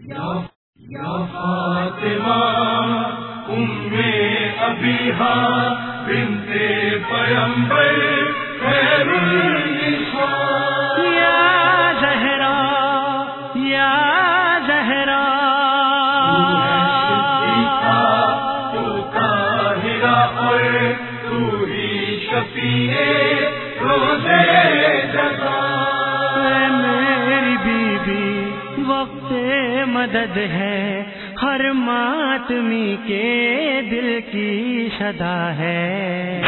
یا فاطمہ ام ابیہا بنت پیمبر خیر النساء۔ یا زہرا یا زہرا۔ تو طاہرہ اور تو ہی شفیع روزے جزا مدد ہے ہر ماتمی کے دل کی صدا ہے۔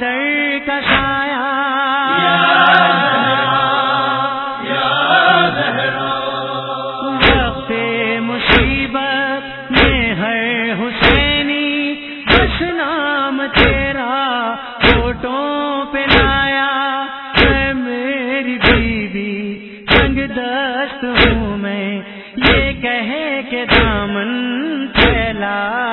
چادر کا سایہ۔ وقت مصیبت میں ہے حسینی بس نام تیرا فوٹوں پہ لایا۔ ہے میری بیوی سنگ دست ہوں میں۔ یہ کہے کہ دامن پھیلا۔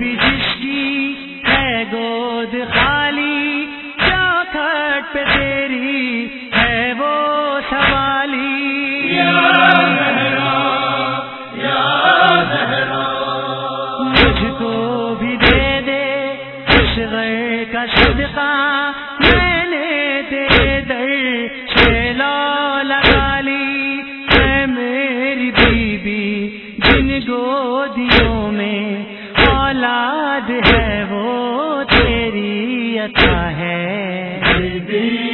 بی جس کی ہے گود خالی چوکھٹ پہ تیری ہے وہ سوالی؟ مجھ کو بھی دے دے اس غیر کا صدقہ میں عطا ہے؟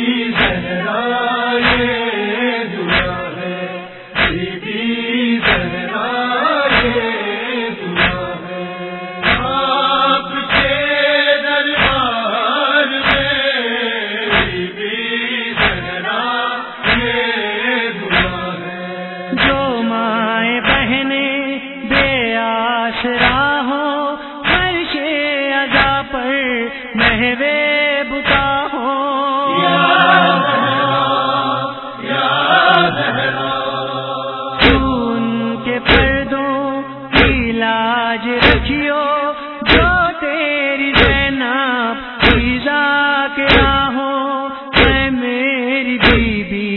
بی بی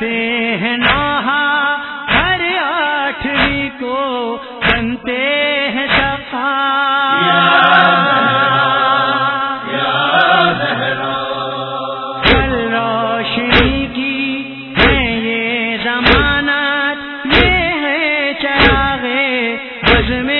پڑھتے ہیں نوحہ ہر آٹھویں کو بنتے ہیں روشنی کی ہے یہ ضمانت یہ ہے چراغے بز میں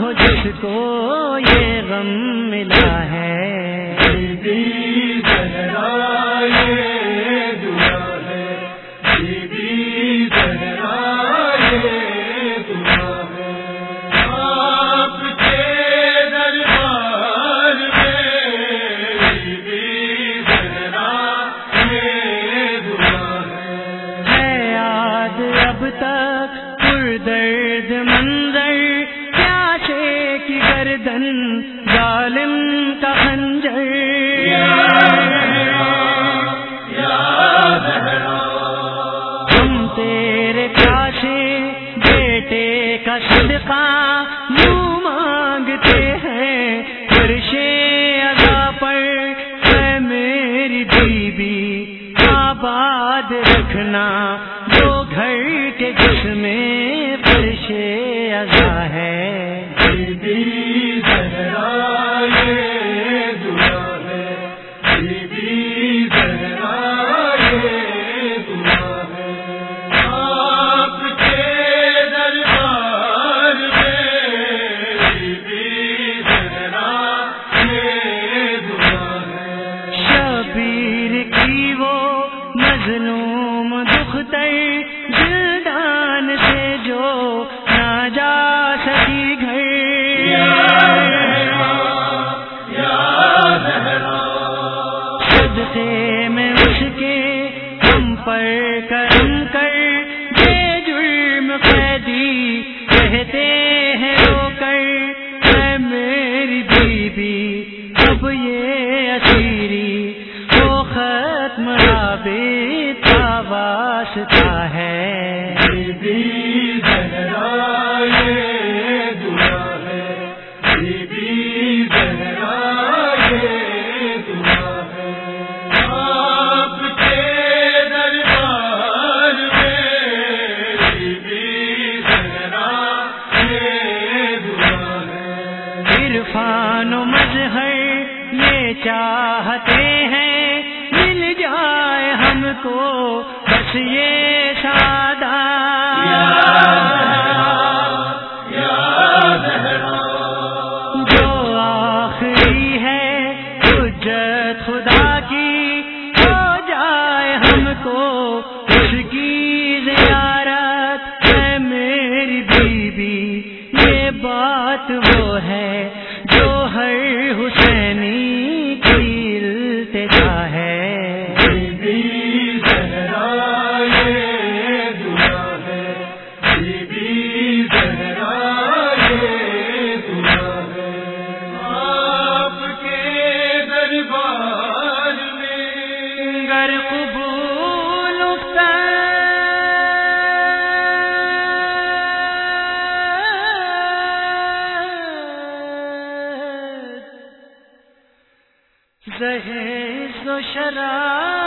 ہو جس کو یہ غم ملا ہے۔ دل دل گردن ظالم کا خنجر۔ ہم تیرے پیاسے بیٹے کا صدقہ یوں مانگتے ہیں۔ ادا پر میری بیوی آباد رکھنا جو گھر کے مظلوم دختر جلدان سے جو نہ جا سکی گھر۔ صدقے میں اس کے ہم پر کرم کر۔ بے جرم قیدی کہتے ہیں رو کر۔ اے میری بیوی اب یہ اسیری وہ ختم رابط کا واسطہ بس یہ سادہ۔ جو آخری ہے، حجت خدا کی۔ ہو جائے ہم کو اس کی زیارت۔ ہے میری بیوی، یہ بات وہ ہے زہیز و شراب